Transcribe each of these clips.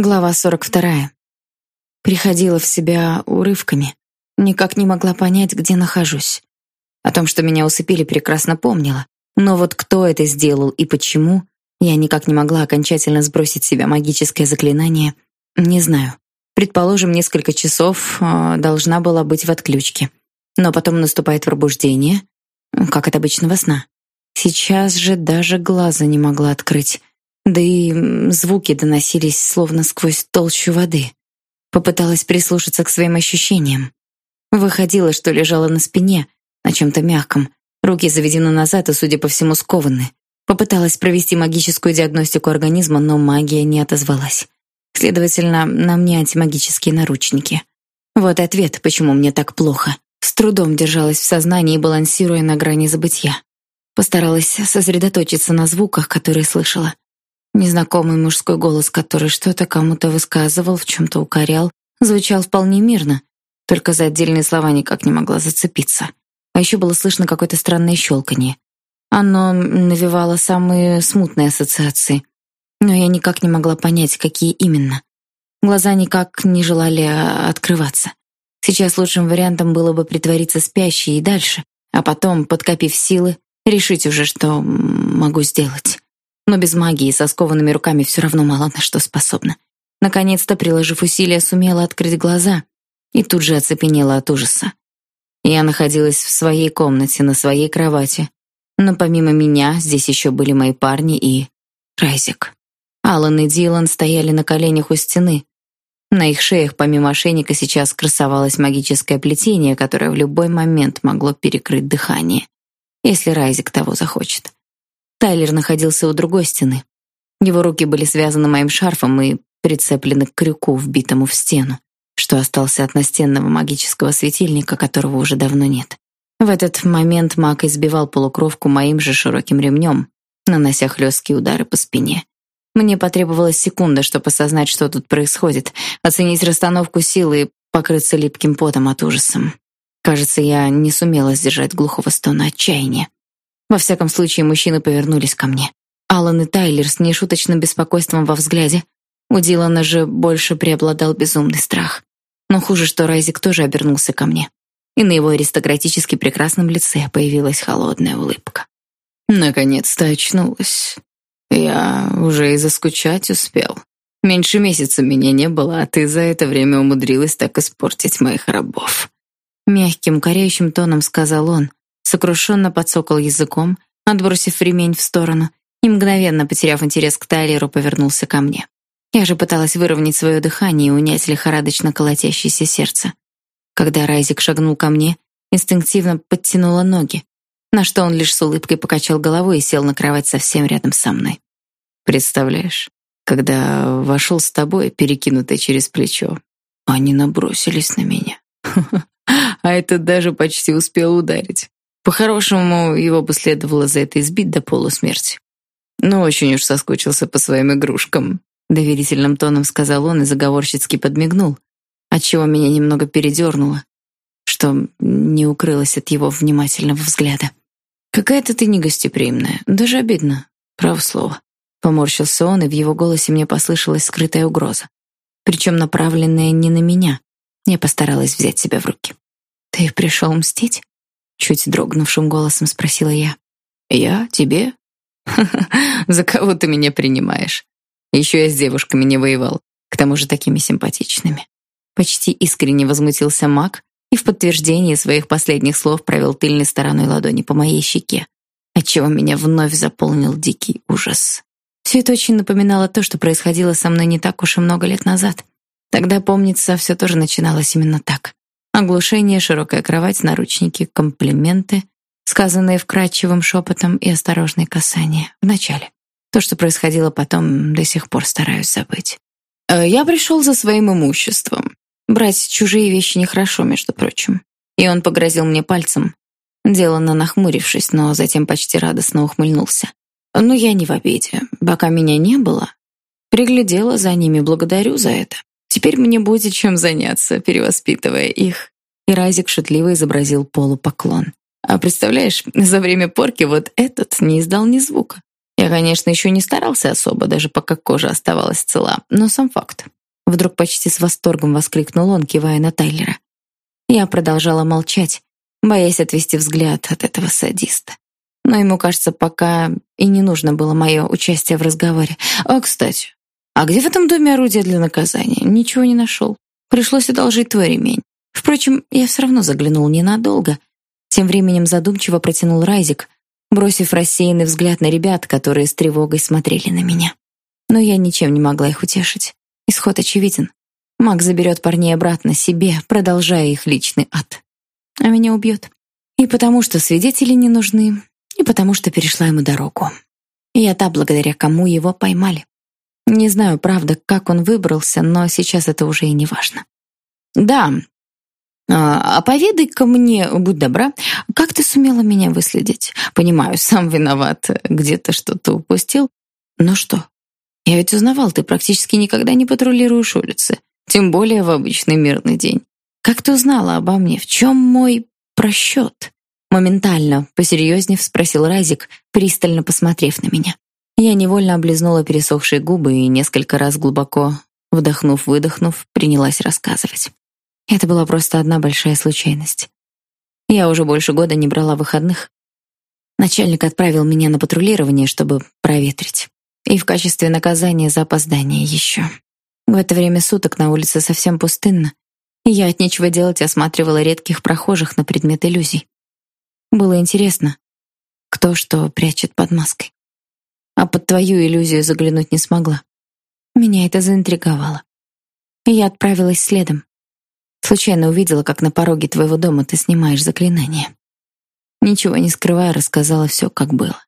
Глава 42. Приходила в себя урывками. Никак не могла понять, где нахожусь. О том, что меня усыпили, прекрасно помнила. Но вот кто это сделал и почему, я никак не могла окончательно сбросить с себя магическое заклинание, не знаю. Предположим, несколько часов э, должна была быть в отключке. Но потом наступает пробуждение, как от обычного сна. Сейчас же даже глаза не могла открыть. Да и звуки доносились словно сквозь толщу воды. Попыталась прислушаться к своим ощущениям. Выходило, что лежала на спине, на чем-то мягком. Руки заведены назад и, судя по всему, скованы. Попыталась провести магическую диагностику организма, но магия не отозвалась. Следовательно, на мне антимагические наручники. Вот ответ, почему мне так плохо. С трудом держалась в сознании, балансируя на грани забытья. Постаралась сосредоточиться на звуках, которые слышала. Незнакомый мужской голос, который что-то кому-то высказывал, в чем-то укорял, звучал вполне мирно, только за отдельные слова никак не могла зацепиться. А еще было слышно какое-то странное щелканье. Оно навевало самые смутные ассоциации, но я никак не могла понять, какие именно. Глаза никак не желали а, открываться. Сейчас лучшим вариантом было бы притвориться спящей и дальше, а потом, подкопив силы, решить уже, что могу сделать но без магии со скованными руками все равно мало на что способна. Наконец-то, приложив усилия, сумела открыть глаза и тут же оцепенела от ужаса. Я находилась в своей комнате, на своей кровати, но помимо меня здесь еще были мои парни и Райзик. Алан и Дилан стояли на коленях у стены. На их шеях помимо ошейника сейчас красовалось магическое плетение, которое в любой момент могло перекрыть дыхание, если Райзик того захочет. Тайлер находился у другой стены. Его руки были связаны моим шарфом и прицеплены к крюку, вбитому в стену, что остался от настенного магического светильника, которого уже давно нет. В этот момент маг избивал полукровку моим же широким ремнем, нанося хлесткие удары по спине. Мне потребовалась секунда, чтобы осознать, что тут происходит, оценить расстановку силы и покрыться липким потом от ужаса. Кажется, я не сумела сдержать глухого стона отчаяния. Во всяком случае, мужчины повернулись ко мне. Алан и Тайлер с нешуточным беспокойством во взгляде. У Дилана же больше преобладал безумный страх. Но хуже, что Райзик тоже обернулся ко мне. И на его аристократически прекрасном лице появилась холодная улыбка. Наконец-то очнулась. Я уже и заскучать успел. Меньше месяца меня не было, а ты за это время умудрилась так испортить моих рабов. Мягким, коряющим тоном сказал он, сокрушенно подсокал языком, отбросив ремень в сторону, и мгновенно, потеряв интерес к Тайлеру, повернулся ко мне. Я же пыталась выровнять свое дыхание и унять лихорадочно колотящееся сердце. Когда Райзик шагнул ко мне, инстинктивно подтянула ноги, на что он лишь с улыбкой покачал головой и сел на кровать совсем рядом со мной. Представляешь, когда вошел с тобой, перекинутый через плечо, они набросились на меня. А этот даже почти успел ударить. По-хорошему, его бы следовало за это избить до полусмерти. Но очень уж соскучился по своим игрушкам, доверительным тоном сказал он и заговорщицки подмигнул, отчего меня немного передернуло, что не укрылось от его внимательного взгляда. Какая-то ты негостеприимная, даже обидно, право слово. Поморщился он, и в его голосе мне послышалась скрытая угроза, причем направленная не на меня. Я постаралась взять себя в руки. Ты пришел мстить? Чуть дрогнувшим голосом спросила я. Я тебе? За кого ты меня принимаешь? Еще я с девушками не воевал, к тому же такими симпатичными. Почти искренне возмутился Мак и в подтверждение своих последних слов провел тыльной стороной ладони по моей щеке, отчего меня вновь заполнил дикий ужас. Все это очень напоминало то, что происходило со мной не так уж и много лет назад. Тогда, помнится, все тоже начиналось именно так. Оглушение, широкая кровать, наручники, комплименты, сказанные вкрадчивым шепотом и осторожные касания. Вначале. То, что происходило потом, до сих пор стараюсь забыть. Э, я пришел за своим имуществом. Брать чужие вещи нехорошо, между прочим. И он погрозил мне пальцем, деланно нахмурившись, но затем почти радостно ухмыльнулся. Но я не в обиде. Пока меня не было, приглядела за ними, благодарю за это. Теперь мне будет чем заняться, перевоспитывая их. И Разик шутливо изобразил полупоклон. А представляешь, за время порки вот этот не издал ни звука. Я, конечно, еще не старался особо, даже пока кожа оставалась цела, но сам факт. Вдруг почти с восторгом воскликнул он, кивая на Тайлера. Я продолжала молчать, боясь отвести взгляд от этого садиста. Но ему, кажется, пока и не нужно было мое участие в разговоре. А, кстати, а где в этом доме орудие для наказания? Ничего не нашел. Пришлось одолжить твой ремень. Впрочем, я все равно заглянул ненадолго. Тем временем задумчиво протянул Райзик, бросив рассеянный взгляд на ребят, которые с тревогой смотрели на меня. Но я ничем не могла их утешить. Исход очевиден. Маг заберет парней обратно себе, продолжая их личный ад. А меня убьет. И потому что свидетели не нужны, и потому что перешла ему дорогу. И я та, благодаря кому его поймали. Не знаю, правда, как он выбрался, но сейчас это уже и не важно. Да, а, а поведай-ка мне, будь добра, как ты сумела меня выследить? Понимаю, сам виноват, где-то что-то упустил. Но что? Я ведь узнавал, ты практически никогда не патрулируешь улицы, тем более в обычный мирный день. Как ты узнала обо мне? В чем мой просчет?» Моментально, посерьезнее спросил Разик, пристально посмотрев на меня. Я невольно облизнула пересохшие губы и несколько раз глубоко вдохнув-выдохнув, принялась рассказывать. Это была просто одна большая случайность. Я уже больше года не брала выходных. Начальник отправил меня на патрулирование, чтобы проветрить. И в качестве наказания за опоздание еще. В это время суток на улице совсем пустынно, и я от нечего делать осматривала редких прохожих на предмет иллюзий. Было интересно, кто что прячет под маской. А под твою иллюзию заглянуть не смогла. Меня это заинтриговало. И я отправилась следом. Случайно увидела, как на пороге твоего дома ты снимаешь заклинание. Ничего не скрывая, рассказала все, как было.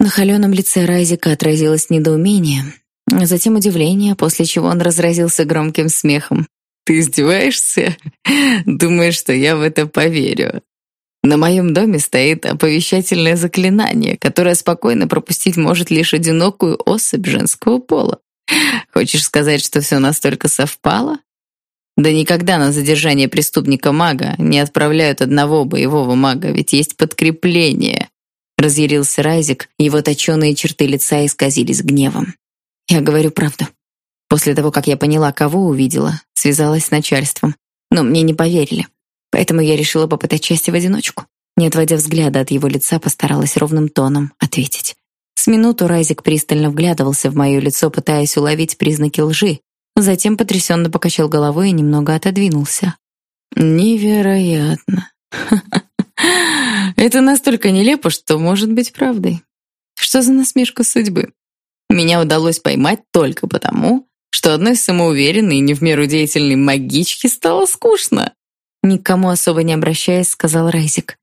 На холеном лице Райзика отразилось недоумение, а затем удивление, после чего он разразился громким смехом. «Ты издеваешься? Думаешь, что я в это поверю? На моем доме стоит оповещательное заклинание, которое спокойно пропустить может лишь одинокую особь женского пола. Хочешь сказать, что все настолько совпало? Да никогда на задержание преступника-мага не отправляют одного боевого мага, ведь есть подкрепление. Разъярился Райзик, его точеные черты лица исказились гневом. Я говорю правду. После того, как я поняла, кого увидела, связалась с начальством. Но мне не поверили. Поэтому я решила попытать счастье в одиночку. Не отводя взгляда от его лица, постаралась ровным тоном ответить. С минуту Райзик пристально вглядывался в мое лицо, пытаясь уловить признаки лжи, Затем потрясенно покачал головой и немного отодвинулся. Невероятно. Это настолько нелепо, что может быть правдой. Что за насмешка судьбы? Меня удалось поймать только потому, что одной самоуверенной и не в меру деятельной магичке стало скучно. Никому особо не обращаясь, сказал Райзик.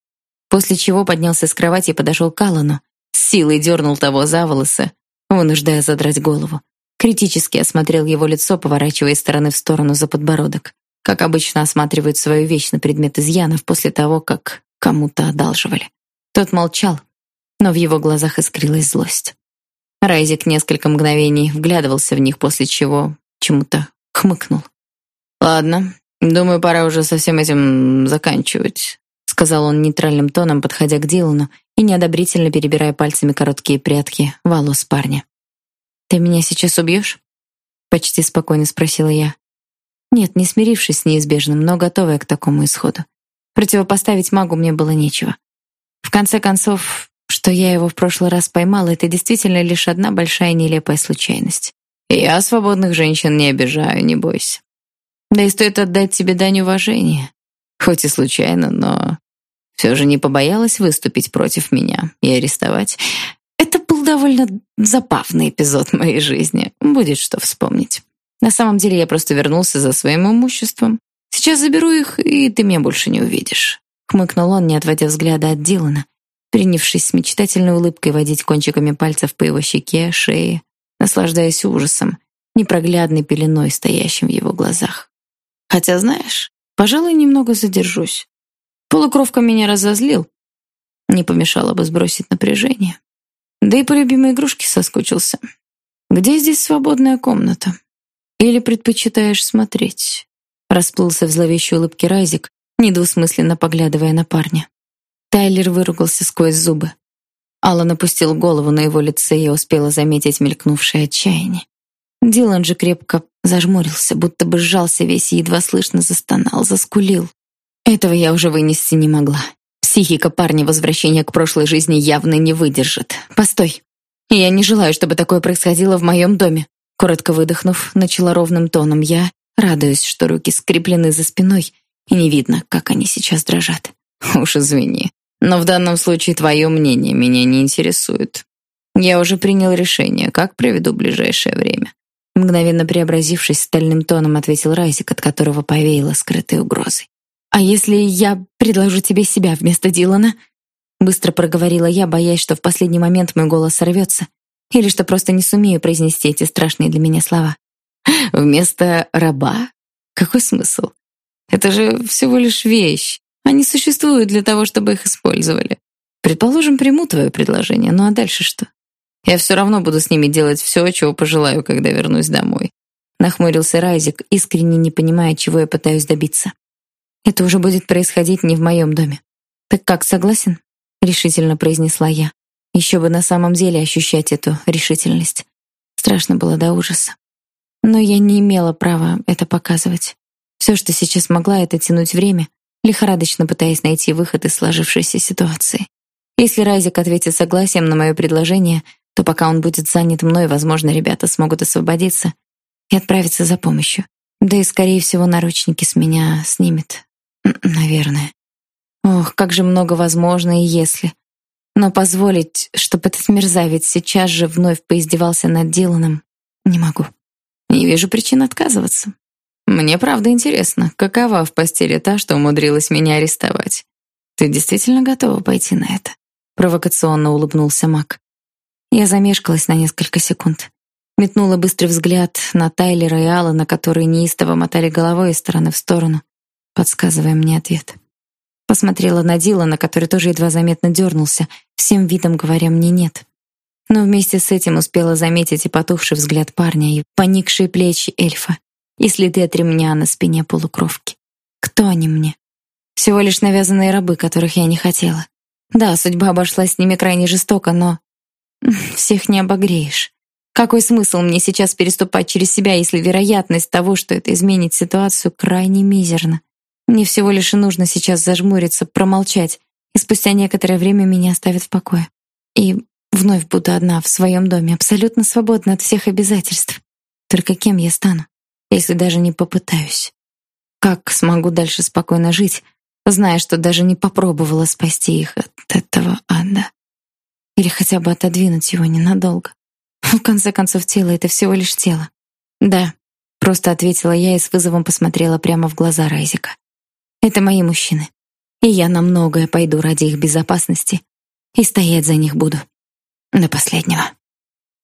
После чего поднялся с кровати и подошел к Аллану. С силой дернул того за волосы, вынуждая задрать голову. Критически осмотрел его лицо, поворачивая стороны в сторону за подбородок, как обычно осматривают свою вещь на предмет изъянов после того, как кому-то одалживали. Тот молчал, но в его глазах искрилась злость. Райзик несколько мгновений вглядывался в них, после чего чему-то хмыкнул. «Ладно, думаю, пора уже со всем этим заканчивать», сказал он нейтральным тоном, подходя к Дилану и неодобрительно перебирая пальцами короткие прядки волос парня. «Ты меня сейчас убьешь?» Почти спокойно спросила я. Нет, не смирившись с неизбежным, но готовая к такому исходу. Противопоставить магу мне было нечего. В конце концов, что я его в прошлый раз поймала, это действительно лишь одна большая нелепая случайность. Я свободных женщин не обижаю, не бойся. Да и стоит отдать тебе дань уважения. Хоть и случайно, но все же не побоялась выступить против меня и арестовать. Это был довольно забавный эпизод моей жизни. Будет что вспомнить. На самом деле я просто вернулся за своим имуществом. Сейчас заберу их, и ты меня больше не увидишь. Хмыкнул он, не отводя взгляда от Дилана, принявшись с мечтательной улыбкой водить кончиками пальцев по его щеке, шее, наслаждаясь ужасом, непроглядной пеленой, стоящим в его глазах. Хотя, знаешь, пожалуй, немного задержусь. Полукровка меня разозлил. Не помешало бы сбросить напряжение. Да и по любимой игрушке соскучился. Где здесь свободная комната? Или предпочитаешь смотреть? Расплылся в зловещей улыбке Райзик, недвусмысленно поглядывая на парня. Тайлер выругался сквозь зубы. Алла напустил голову на его лице, и успела заметить мелькнувшее отчаяние. Дилан же крепко зажмурился, будто бы сжался весь и едва слышно застонал, заскулил. Этого я уже вынести не могла. Психика парня возвращения к прошлой жизни явно не выдержит. Постой. Я не желаю, чтобы такое происходило в моем доме. Коротко выдохнув, начала ровным тоном я, радуясь, что руки скреплены за спиной, и не видно, как они сейчас дрожат. Уж извини, но в данном случае твое мнение меня не интересует. Я уже принял решение, как проведу ближайшее время. Мгновенно преобразившись, стальным тоном ответил Райзик, от которого повеяло скрытой угрозой. «А если я предложу тебе себя вместо Дилана?» Быстро проговорила я, боясь, что в последний момент мой голос сорвется, или что просто не сумею произнести эти страшные для меня слова. «Вместо раба? Какой смысл? Это же всего лишь вещь. Они существуют для того, чтобы их использовали. Предположим, приму твое предложение, ну а дальше что? Я все равно буду с ними делать все, чего пожелаю, когда вернусь домой. Нахмурился Райзик, искренне не понимая, чего я пытаюсь добиться. Это уже будет происходить не в моем доме. Так как, согласен? Решительно произнесла я. Еще бы на самом деле ощущать эту решительность. Страшно было до ужаса. Но я не имела права это показывать. Все, что сейчас могла, это тянуть время, лихорадочно пытаясь найти выход из сложившейся ситуации. Если Райзик ответит согласием на мое предложение, то пока он будет занят мной, возможно, ребята смогут освободиться и отправиться за помощью. Да и, скорее всего, наручники с меня снимет. Наверное. Ох, как же много возможно и если. Но позволить, чтобы этот мерзавец сейчас же вновь поиздевался над Диланом, не могу. Не вижу причин отказываться. Мне правда интересно, какова в постели та, что умудрилась меня арестовать. Ты действительно готова пойти на это? Провокационно улыбнулся Мак. Я замешкалась на несколько секунд. Метнула быстрый взгляд на Тайлера и Алана, которые неистово мотали головой из стороны в сторону, подсказывая мне ответ. Посмотрела на Дилана, который тоже едва заметно дернулся, всем видом говоря мне «нет». Но вместе с этим успела заметить и потухший взгляд парня, и поникшие плечи эльфа, и следы от ремня на спине полукровки. Кто они мне? Всего лишь навязанные рабы, которых я не хотела. Да, судьба обошлась с ними крайне жестоко, но всех не обогреешь. Какой смысл мне сейчас переступать через себя, если вероятность того, что это изменит ситуацию, крайне мизерна? Мне всего лишь и нужно сейчас зажмуриться, промолчать, и спустя некоторое время меня оставят в покое. И вновь буду одна в своем доме, абсолютно свободна от всех обязательств. Только кем я стану, если даже не попытаюсь? Как смогу дальше спокойно жить, зная, что даже не попробовала спасти их от этого ада? Или хотя бы отодвинуть его ненадолго. В конце концов, тело — это всего лишь тело. Да, просто ответила я и с вызовом посмотрела прямо в глаза Райзика. Это мои мужчины. И я на многое пойду ради их безопасности. И стоять за них буду. До последнего.